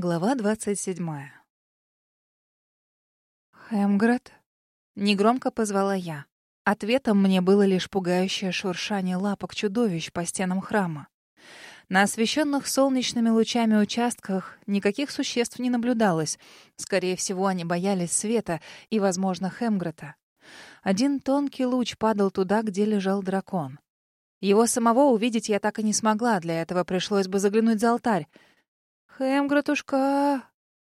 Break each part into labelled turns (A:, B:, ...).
A: Глава двадцать седьмая. «Хемгред?» — негромко позвала я. Ответом мне было лишь пугающее шуршание лапок чудовищ по стенам храма. На освещенных солнечными лучами участках никаких существ не наблюдалось. Скорее всего, они боялись света и, возможно, Хемгрета. Один тонкий луч падал туда, где лежал дракон. Его самого увидеть я так и не смогла, для этого пришлось бы заглянуть за алтарь. «Хэм,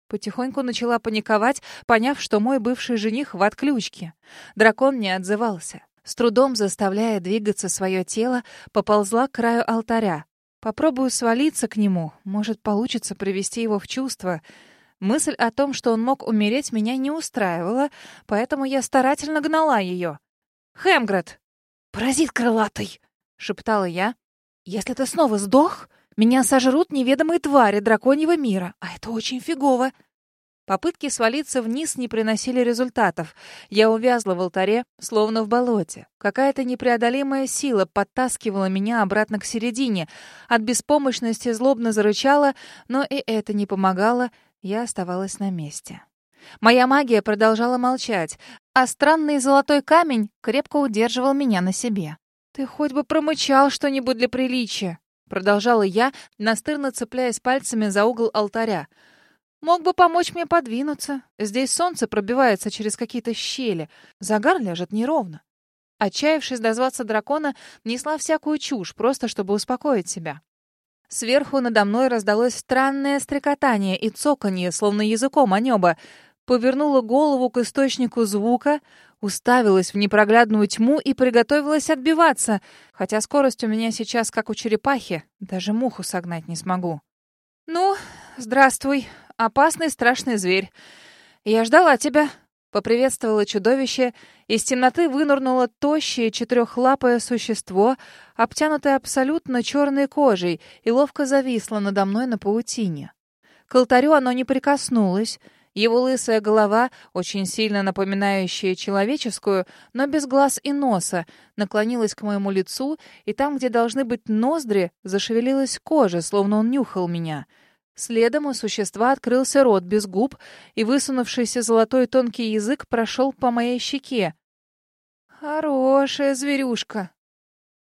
A: Потихоньку начала паниковать, поняв, что мой бывший жених в отключке. Дракон не отзывался. С трудом заставляя двигаться свое тело, поползла к краю алтаря. Попробую свалиться к нему, может, получится привести его в чувство. Мысль о том, что он мог умереть, меня не устраивала, поэтому я старательно гнала ее. «Хемгред!» «Паразит крылатый!» — шептала я. «Если ты снова сдох, меня сожрут неведомые твари драконьего мира, а это очень фигово. Попытки свалиться вниз не приносили результатов. Я увязла в алтаре, словно в болоте. Какая-то непреодолимая сила подтаскивала меня обратно к середине. От беспомощности злобно зарычала, но и это не помогало, я оставалась на месте. Моя магия продолжала молчать, а странный золотой камень крепко удерживал меня на себе. «Ты хоть бы промычал что-нибудь для приличия!» Продолжала я, настырно цепляясь пальцами за угол алтаря. Мог бы помочь мне подвинуться. Здесь солнце пробивается через какие-то щели. Загар ляжет неровно. Отчаявшись дозваться дракона, несла всякую чушь, просто чтобы успокоить себя. Сверху надо мной раздалось странное стрекотание и цоканье, словно языком о небо. Повернула голову к источнику звука, уставилась в непроглядную тьму и приготовилась отбиваться, хотя скорость у меня сейчас как у черепахи, даже муху согнать не смогу. «Ну, здравствуй, опасный страшный зверь. Я ждала тебя», — поприветствовало чудовище. Из темноты вынырнуло тощее четырехлапое существо, обтянутое абсолютно черной кожей, и ловко зависло надо мной на паутине. К алтарю оно не прикоснулось — его лысая голова, очень сильно напоминающая человеческую, но без глаз и носа, наклонилась к моему лицу, и там, где должны быть ноздри, зашевелилась кожа, словно он нюхал меня. Следом у существа открылся рот без губ, и высунувшийся золотой тонкий язык прошел по моей щеке. «Хорошая зверюшка!»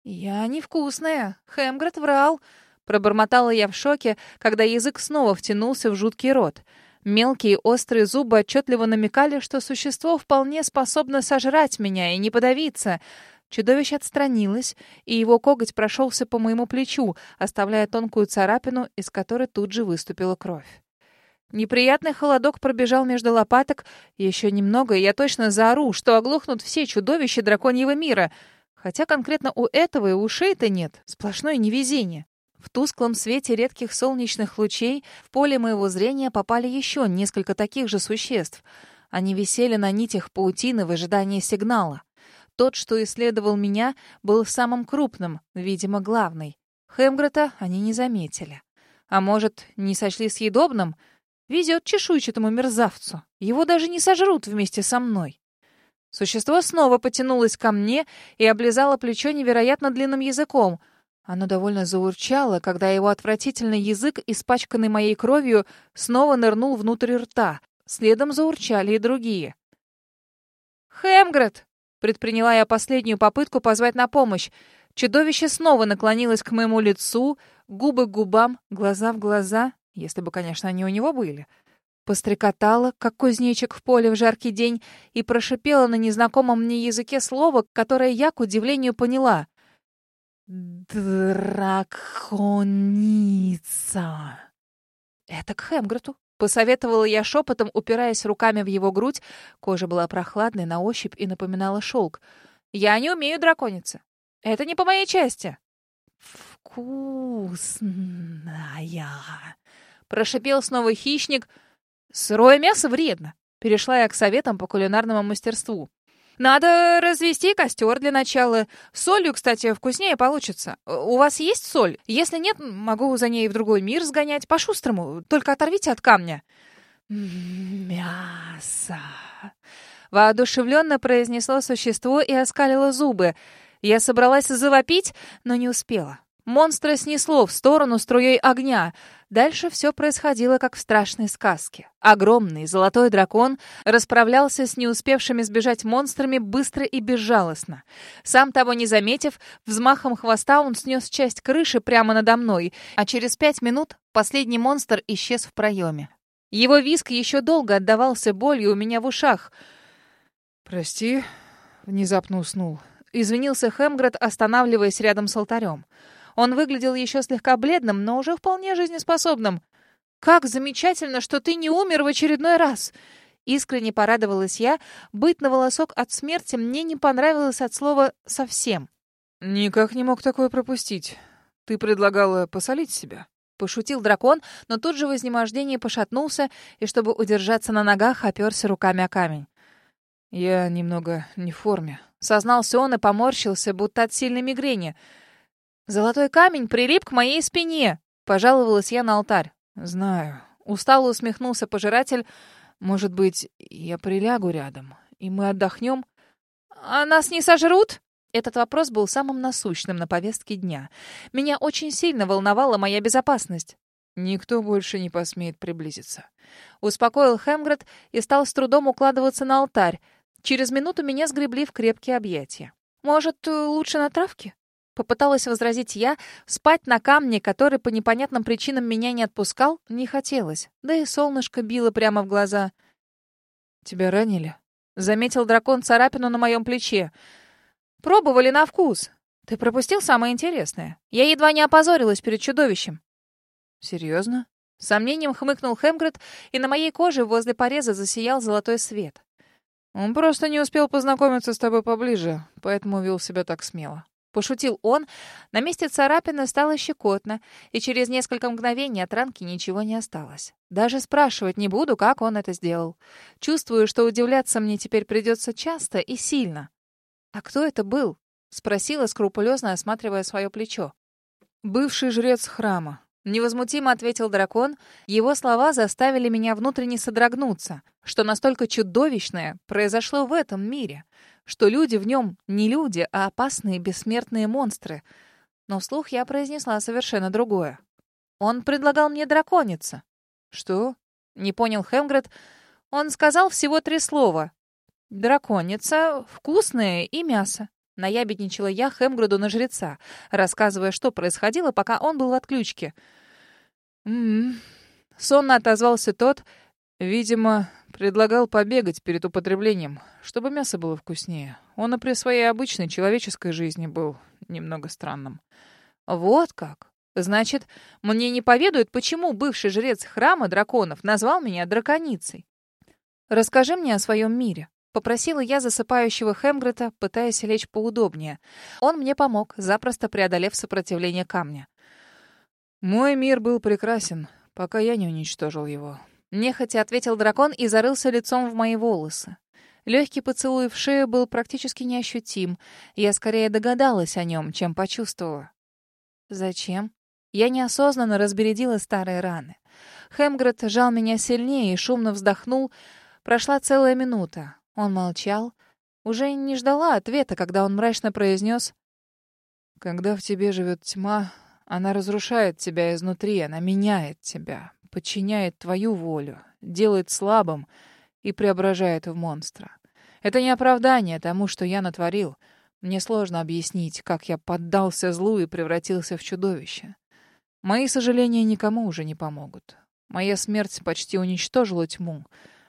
A: «Я невкусная. Хемгред врал!» Пробормотала я в шоке, когда язык снова втянулся в жуткий рот. Мелкие острые зубы отчетливо намекали, что существо вполне способно сожрать меня и не подавиться. Чудовище отстранилось, и его коготь прошелся по моему плечу, оставляя тонкую царапину, из которой тут же выступила кровь. Неприятный холодок пробежал между лопаток. Еще немного, и я точно заору, что оглохнут все чудовища драконьего мира. Хотя конкретно у этого и ушей-то нет. Сплошное невезение. В тусклом свете редких солнечных лучей в поле моего зрения попали еще несколько таких же существ. Они висели на нитях паутины в ожидании сигнала. Тот, что исследовал меня, был самым крупным, видимо, главный. Хемгрета они не заметили. А может, не сочли съедобным? Везет чешуйчатому мерзавцу. Его даже не сожрут вместе со мной. Существо снова потянулось ко мне и облизало плечо невероятно длинным языком — оно довольно заурчало, когда его отвратительный язык, испачканный моей кровью, снова нырнул внутрь рта. Следом заурчали и другие. «Хемгред!» — предприняла я последнюю попытку позвать на помощь. Чудовище снова наклонилось к моему лицу, губы к губам, глаза в глаза, если бы, конечно, они у него были. Пострекотала, как кузнечик в поле в жаркий день, и прошипела на незнакомом мне языке слово, которое я, к удивлению, поняла. «Драконица!» «Это к Хемгрету», — посоветовала я шепотом, упираясь руками в его грудь. Кожа была прохладной на ощупь и напоминала шелк. «Я не умею дракониться. Это не по моей части». «Вкусная!» — прошипел снова хищник. «Сырое мясо вредно», — перешла я к советам по кулинарному мастерству. Надо развести костер для начала. Солью, кстати, вкуснее получится. У вас есть соль? Если нет, могу за ней в другой мир сгонять. По-шустрому. Только оторвите от камня. Мясо. Воодушевленно произнесло существо и оскалило зубы. Я собралась завопить, но не успела. Монстра снесло в сторону струей огня. Дальше все происходило, как в страшной сказке. Огромный золотой дракон расправлялся с не успевшими сбежать монстрами быстро и безжалостно. Сам того не заметив, взмахом хвоста он снес часть крыши прямо надо мной, а через пять минут последний монстр исчез в проеме. Его виск еще долго отдавался болью у меня в ушах.
B: «Прости», — внезапно уснул.
A: Извинился Хемгред, останавливаясь рядом с алтарем. Он выглядел еще слегка бледным, но уже вполне жизнеспособным. «Как замечательно, что ты не умер в очередной раз!» Искренне порадовалась я. Быть на волосок от смерти мне не понравилось от слова «совсем».
B: «Никак не мог такое пропустить. Ты предлагала посолить себя?»
A: Пошутил дракон, но тут же в изнемождении пошатнулся и, чтобы удержаться на ногах, оперся руками о камень.
B: «Я немного не в форме», —
A: сознался он и поморщился, будто от сильной мигрени — Золотой камень прилип к моей спине, пожаловалась я на алтарь.
B: Знаю.
A: Устало усмехнулся пожиратель. Может быть, я прилягу рядом, и мы отдохнем? А нас не сожрут? Этот вопрос был самым насущным на повестке дня. Меня очень сильно волновала моя безопасность.
B: Никто больше не посмеет приблизиться.
A: Успокоил Хемгред и стал с трудом укладываться на алтарь. Через минуту меня сгребли в крепкие объятия. Может, лучше на травке? Попыталась возразить я, спать на камне, который по непонятным причинам меня не отпускал, не хотелось. Да и солнышко било прямо в глаза.
B: «Тебя ранили?»
A: — заметил дракон царапину на моем плече. «Пробовали на вкус. Ты пропустил самое интересное. Я едва не опозорилась перед чудовищем».
B: «Серьезно?»
A: С сомнением хмыкнул Хемгред, и на моей коже возле пореза засиял золотой свет.
B: «Он просто не успел познакомиться с тобой поближе, поэтому вел себя так смело».
A: Пошутил он. На месте царапины стало щекотно, и через несколько мгновений от ранки ничего не осталось. Даже спрашивать не буду, как он это сделал. Чувствую, что удивляться мне теперь придется часто и сильно. «А кто это был?» — спросила, скрупулезно осматривая свое плечо.
B: «Бывший жрец храма», —
A: невозмутимо ответил дракон. Его слова заставили меня внутренне содрогнуться. Что настолько чудовищное произошло в этом мире — что люди в нем не люди, а опасные бессмертные монстры. Но вслух я произнесла совершенно другое. Он предлагал мне дракониться.
B: Что?
A: Не понял Хемгред. Он сказал всего три слова. Драконица, вкусное и мясо. Наябедничала я Хемгреду на жреца, рассказывая, что происходило, пока он был в отключке.
B: «М-м-м»,
A: сонно отозвался тот.
B: «Видимо, Предлагал побегать перед употреблением, чтобы мясо было вкуснее. Он и при своей обычной человеческой жизни был немного странным.
A: Вот как? Значит, мне не поведают, почему бывший жрец храма драконов назвал меня драконицей. Расскажи мне о своем мире. Попросила я засыпающего Хемгрета, пытаясь лечь поудобнее. Он мне помог, запросто преодолев сопротивление камня.
B: Мой мир был прекрасен, пока я не уничтожил его.
A: Нехотя ответил дракон и зарылся лицом в мои волосы. Легкий поцелуй в шею был практически неощутим. Я скорее догадалась о нем, чем почувствовала. Зачем? Я неосознанно разбередила старые раны. Хемгред жал меня сильнее и шумно вздохнул. Прошла целая минута. Он молчал. Уже не ждала ответа, когда он мрачно произнес:
B: «Когда в тебе живет тьма, она разрушает тебя изнутри, она меняет тебя подчиняет твою волю, делает слабым и преображает в монстра. Это не оправдание тому, что я натворил. Мне сложно объяснить, как я поддался злу и превратился в чудовище. Мои сожаления никому уже не помогут. Моя смерть почти уничтожила тьму.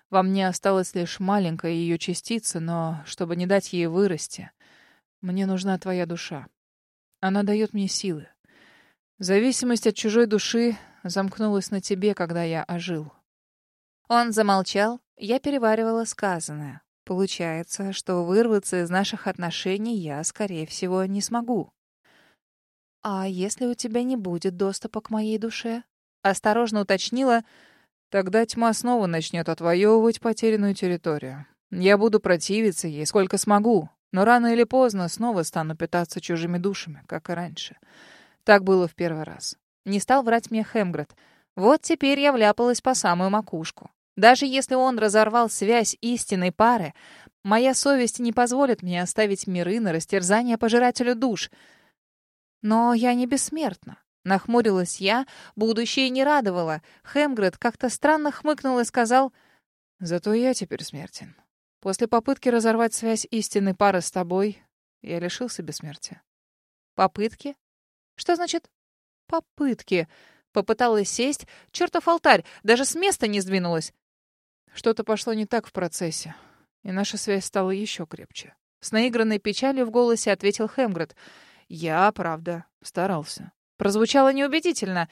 B: Во мне осталась лишь маленькая ее частица, но чтобы не дать ей вырасти, мне нужна твоя душа. Она дает мне силы. Зависимость от чужой души замкнулась на тебе, когда я ожил».
A: Он замолчал, я переваривала сказанное. Получается, что вырваться из наших отношений я, скорее всего, не смогу. «А если у тебя не будет доступа к моей душе?» Осторожно уточнила.
B: «Тогда тьма снова начнет отвоевывать потерянную территорию. Я буду противиться ей сколько смогу, но рано или поздно снова стану питаться чужими душами, как и раньше. Так было в первый раз.
A: Не стал врать мне Хемгред. Вот теперь я вляпалась по самую макушку. Даже если он разорвал связь истинной пары, моя совесть не позволит мне оставить миры на растерзание пожирателю душ. Но я не бессмертна. Нахмурилась я, будущее не радовало. Хемгред как-то странно хмыкнул и сказал,
B: «Зато я теперь смертен. После попытки разорвать связь истинной пары с тобой, я лишился бессмертия».
A: «Попытки? Что значит «попытки»?» Попыталась сесть. Чертов алтарь, даже с места не сдвинулась.
B: Что-то пошло не так в процессе, и наша связь стала еще крепче.
A: С наигранной печалью в голосе ответил Хемгред.
B: «Я, правда, старался».
A: Прозвучало неубедительно.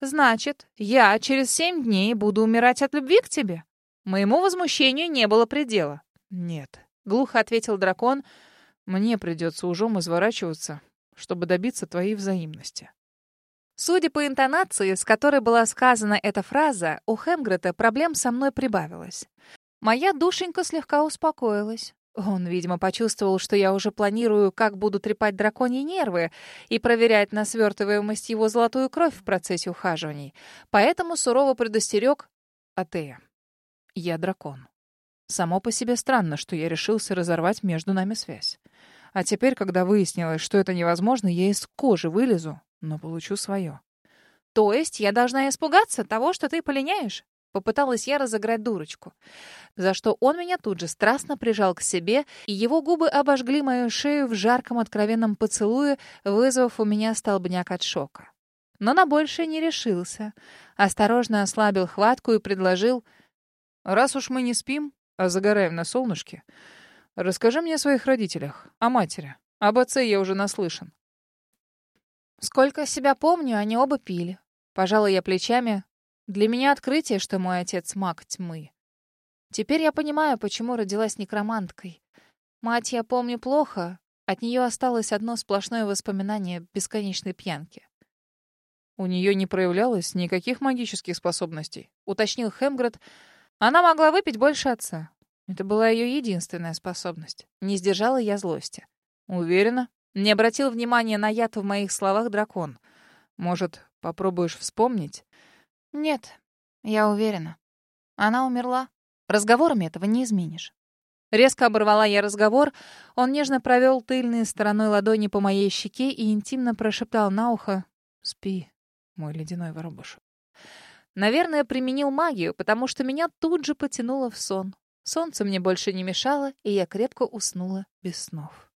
A: «Значит, я через семь дней буду умирать от любви к тебе?» Моему возмущению не было предела.
B: «Нет», —
A: глухо ответил дракон.
B: «Мне придется ужом изворачиваться, чтобы добиться твоей взаимности».
A: Судя по интонации, с которой была сказана эта фраза, у Хемгрета проблем со мной прибавилось. Моя душенька слегка успокоилась. Он, видимо, почувствовал, что я уже планирую, как буду трепать драконьи нервы и проверять на свертываемость его золотую кровь в процессе ухаживаний. Поэтому сурово предостерег Атея. Я дракон. Само по себе странно, что я решился разорвать между нами связь. А теперь, когда выяснилось, что это невозможно, я из кожи вылезу, но получу свое. То есть я должна испугаться того, что ты полиняешь? Попыталась я разыграть дурочку. За что он меня тут же страстно прижал к себе, и его губы обожгли мою шею в жарком откровенном поцелуе, вызвав у меня столбняк от шока. Но на большее не решился. Осторожно ослабил хватку и предложил...
B: «Раз уж мы не спим, а загораем на солнышке, расскажи мне о своих родителях, о матери. Об отце я уже наслышан».
A: Сколько себя помню, они оба пили. Пожалуй, я плечами, для меня открытие, что мой отец маг тьмы. Теперь я понимаю, почему родилась некроманткой. Мать я помню плохо, от нее осталось одно сплошное воспоминание бесконечной пьянки.
B: «У нее не проявлялось никаких магических способностей», —
A: уточнил Хемгред. «Она могла выпить больше отца. Это была ее единственная способность. Не сдержала я злости.
B: Уверена?»
A: Не обратил внимания на яд в моих словах дракон.
B: «Может, попробуешь вспомнить?»
A: Нет, я уверена. Она умерла. Разговорами этого не изменишь. Резко оборвала я разговор. Он нежно провел тыльной стороной ладони по моей щеке и интимно прошептал на ухо «Спи, мой ледяной воробушек». Наверное, применил магию, потому что меня тут же потянуло в сон. Солнце мне больше не мешало, и я крепко уснула без снов.